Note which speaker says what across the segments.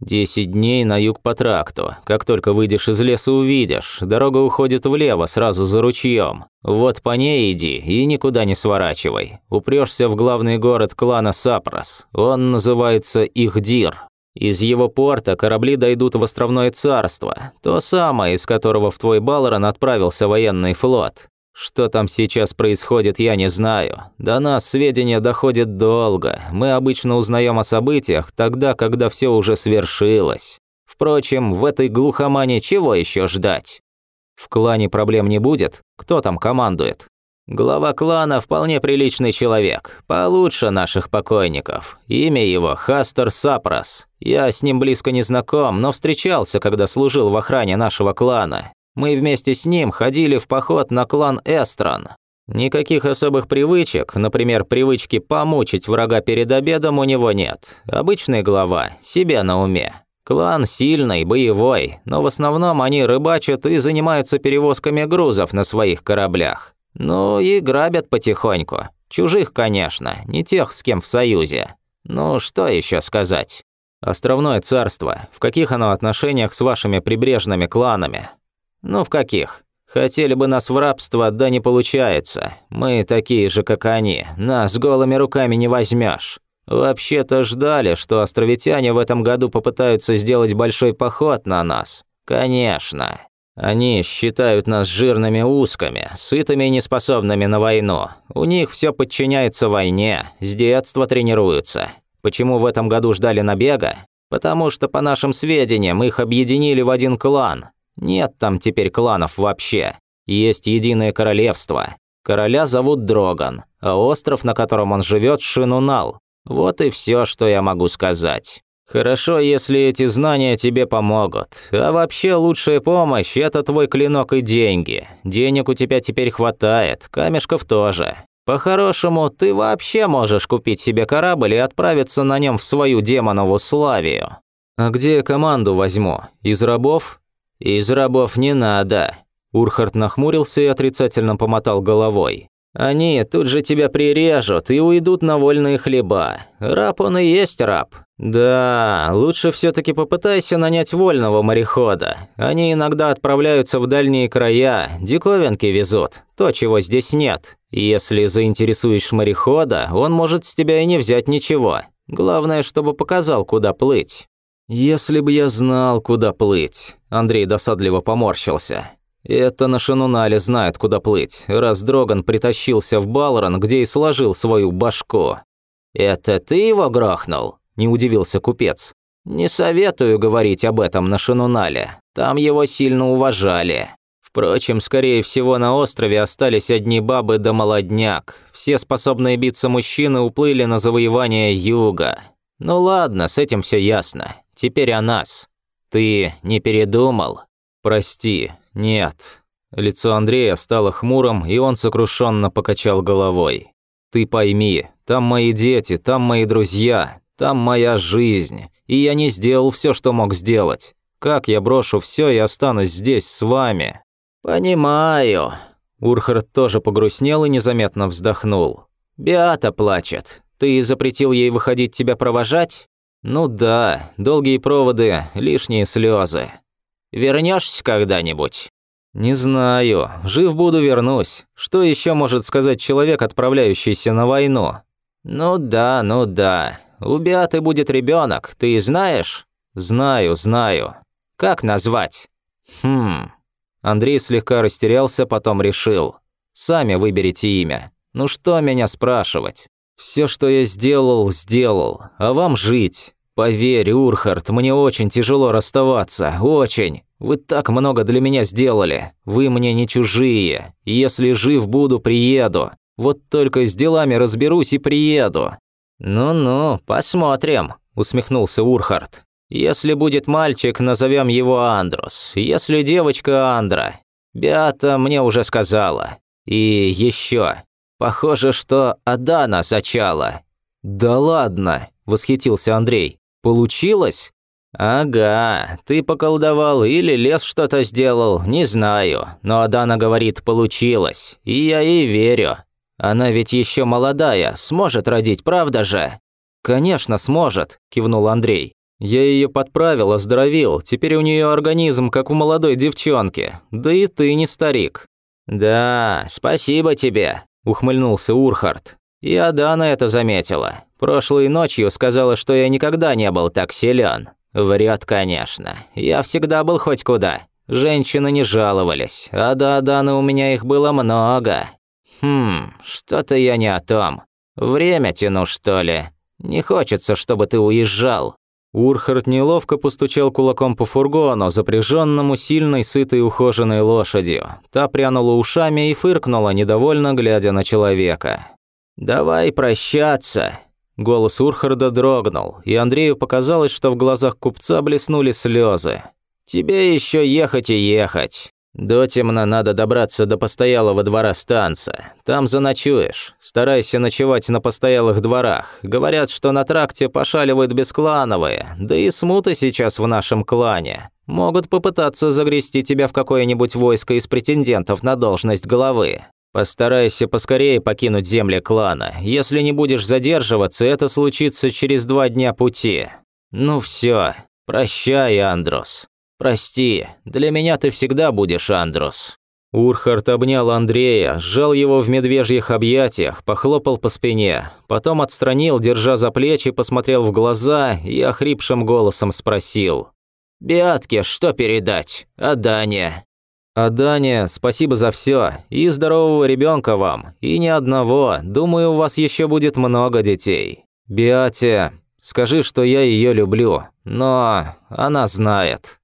Speaker 1: Десять дней на юг по тракту. Как только выйдешь из леса, увидишь. Дорога уходит влево, сразу за ручьем. Вот по ней иди и никуда не сворачивай. Упрешься в главный город клана Сапрос. Он называется Ихдир. Из его порта корабли дойдут в островное царство, то самое, из которого в твой Балрон отправился военный флот. Что там сейчас происходит, я не знаю. До нас сведения доходят долго. Мы обычно узнаем о событиях тогда, когда все уже свершилось. Впрочем, в этой глухомане чего еще ждать? В клане проблем не будет? Кто там командует? Глава клана вполне приличный человек, получше наших покойников. Имя его Хастер Сапрос. Я с ним близко не знаком, но встречался, когда служил в охране нашего клана. Мы вместе с ним ходили в поход на клан Эстрон. Никаких особых привычек, например, привычки помучить врага перед обедом у него нет. Обычный глава, себя на уме. Клан сильный, боевой, но в основном они рыбачат и занимаются перевозками грузов на своих кораблях. Ну и грабят потихоньку. Чужих, конечно, не тех, с кем в союзе. Ну, что еще сказать? Островное царство. В каких оно отношениях с вашими прибрежными кланами? Ну, в каких? Хотели бы нас в рабство, да не получается. Мы такие же, как они. Нас голыми руками не возьмешь. Вообще-то ждали, что островитяне в этом году попытаются сделать большой поход на нас. Конечно. Они считают нас жирными узками, сытыми и неспособными на войну. У них все подчиняется войне, с детства тренируются. Почему в этом году ждали набега? Потому что, по нашим сведениям, их объединили в один клан. Нет там теперь кланов вообще. Есть единое королевство. Короля зовут Дроган, а остров, на котором он живет, Шинунал. Вот и все, что я могу сказать. Хорошо, если эти знания тебе помогут. А вообще лучшая помощь – это твой клинок и деньги. Денег у тебя теперь хватает, камешков тоже. По-хорошему, ты вообще можешь купить себе корабль и отправиться на нем в свою демонову Славию. А где я команду возьму? Из рабов? «Из рабов не надо». Урхард нахмурился и отрицательно помотал головой. «Они тут же тебя прирежут и уйдут на вольные хлеба. Раб он и есть раб. Да, лучше все таки попытайся нанять вольного морехода. Они иногда отправляются в дальние края, диковинки везут, то, чего здесь нет. Если заинтересуешь морехода, он может с тебя и не взять ничего. Главное, чтобы показал, куда плыть». «Если бы я знал, куда плыть», – Андрей досадливо поморщился. «Это на Шанунале знает, куда плыть, раз Дроган притащился в Балрон, где и сложил свою башку». «Это ты его грохнул?» – не удивился купец. «Не советую говорить об этом на Шанунале, там его сильно уважали». Впрочем, скорее всего, на острове остались одни бабы да молодняк. Все способные биться мужчины уплыли на завоевание юга. Ну ладно, с этим все ясно. Теперь о нас. Ты не передумал? Прости, нет. Лицо Андрея стало хмурым, и он сокрушенно покачал головой. Ты пойми, там мои дети, там мои друзья, там моя жизнь, и я не сделал все, что мог сделать. Как я брошу все и останусь здесь с вами? Понимаю. Урхард тоже погрустнел и незаметно вздохнул. Биата плачет. Ты запретил ей выходить тебя провожать? Ну да, долгие проводы, лишние слезы. Вернешься когда-нибудь? Не знаю. Жив буду, вернусь. Что еще может сказать человек, отправляющийся на войну? Ну да, ну да. У Беаты будет ребенок, ты знаешь? Знаю, знаю. Как назвать? Хм. Андрей слегка растерялся, потом решил. Сами выберите имя. Ну что меня спрашивать? Все, что я сделал, сделал. А вам жить. «Поверь, Урхард, мне очень тяжело расставаться, очень. Вы так много для меня сделали. Вы мне не чужие. Если жив буду, приеду. Вот только с делами разберусь и приеду». «Ну-ну, посмотрим», – усмехнулся Урхард. «Если будет мальчик, назовем его Андрус. Если девочка – Андра. Беата мне уже сказала. И еще. Похоже, что Адана зачала». «Да ладно», – восхитился Андрей. Получилось? Ага, ты поколдовал или лес что-то сделал, не знаю. Но Адана говорит, получилось. И я ей верю. Она ведь еще молодая, сможет родить, правда же? Конечно, сможет, кивнул Андрей. Я ее подправил, оздоровил, теперь у нее организм, как у молодой девчонки. Да и ты не старик». «Да, спасибо тебе», – ухмыльнулся Урхард. И Адана это заметила. Прошлой ночью сказала, что я никогда не был так силен. Врет, конечно. Я всегда был хоть куда. Женщины не жаловались, а до Аданы у меня их было много. Хм, что-то я не о том. Время тяну, что ли? Не хочется, чтобы ты уезжал. Урхард неловко постучал кулаком по фургону, запряженному сильной, сытой, ухоженной лошадью. Та прянула ушами и фыркнула, недовольно глядя на человека. «Давай прощаться!» Голос Урхарда дрогнул, и Андрею показалось, что в глазах купца блеснули слезы. «Тебе еще ехать и ехать. До темна надо добраться до постоялого двора станца. Там заночуешь. Старайся ночевать на постоялых дворах. Говорят, что на тракте пошаливают бесклановые, да и смута сейчас в нашем клане. Могут попытаться загрести тебя в какое-нибудь войско из претендентов на должность главы. Постарайся поскорее покинуть земли клана. Если не будешь задерживаться, это случится через два дня пути. Ну все, прощай, Андрос. «Прости, для меня ты всегда будешь Андрус». Урхард обнял Андрея, сжал его в медвежьих объятиях, похлопал по спине, потом отстранил, держа за плечи, посмотрел в глаза и охрипшим голосом спросил. «Беатке что передать? А Дане?» «А Дане, спасибо за все, и здорового ребенка вам, и ни одного, думаю, у вас еще будет много детей. Беате, скажи, что я ее люблю, но она знает».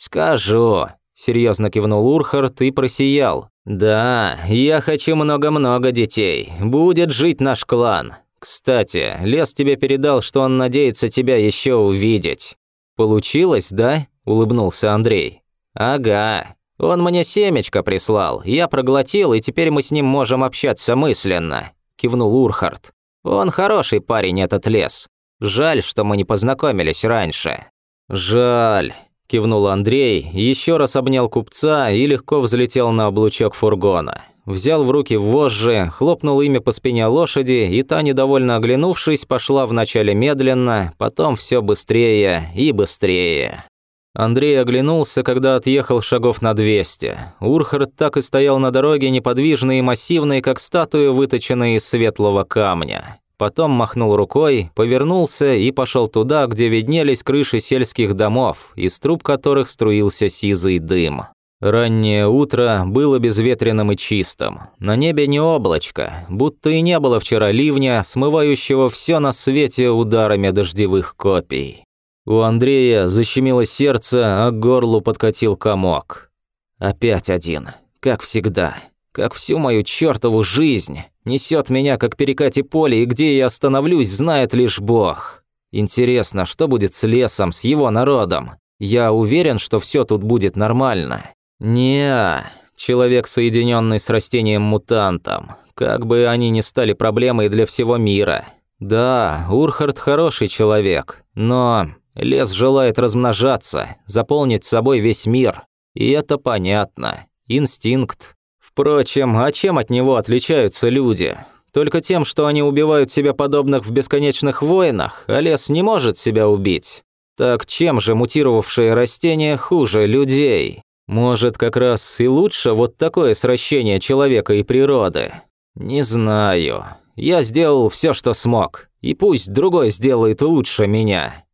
Speaker 1: «Скажу», – серьезно кивнул Урхард и просиял. «Да, я хочу много-много детей. Будет жить наш клан. Кстати, Лес тебе передал, что он надеется тебя еще увидеть». «Получилось, да?» – улыбнулся Андрей. «Ага. Он мне семечко прислал, я проглотил, и теперь мы с ним можем общаться мысленно», – кивнул Урхард. «Он хороший парень, этот лес. Жаль, что мы не познакомились раньше». «Жаль», Кивнул Андрей, еще раз обнял купца и легко взлетел на облучок фургона. Взял в руки вожжи, хлопнул ими по спине лошади, и та, недовольно оглянувшись, пошла вначале медленно, потом все быстрее и быстрее. Андрей оглянулся, когда отъехал шагов на 200. Урхард так и стоял на дороге, неподвижный и массивный, как статуя, выточенная из светлого камня. Потом махнул рукой, повернулся и пошел туда, где виднелись крыши сельских домов, из труб которых струился сизый дым. Раннее утро было безветренным и чистым. На небе не облачко, будто и не было вчера ливня, смывающего все на свете ударами дождевых копий. У Андрея защемило сердце, а к горлу подкатил комок. Опять один, как всегда как всю мою чертову жизнь. Несет меня, как перекати поле, и где я остановлюсь, знает лишь Бог. Интересно, что будет с лесом, с его народом? Я уверен, что все тут будет нормально. Не, человек, соединенный с растением-мутантом. Как бы они ни стали проблемой для всего мира. Да, Урхард хороший человек, но лес желает размножаться, заполнить собой весь мир. И это понятно. Инстинкт. Впрочем, а чем от него отличаются люди? Только тем, что они убивают себя подобных в бесконечных войнах, а лес не может себя убить. Так чем же мутировавшие растения хуже людей? Может, как раз и лучше вот такое сращение человека и природы? Не знаю. Я сделал все, что смог, и пусть другой сделает лучше меня.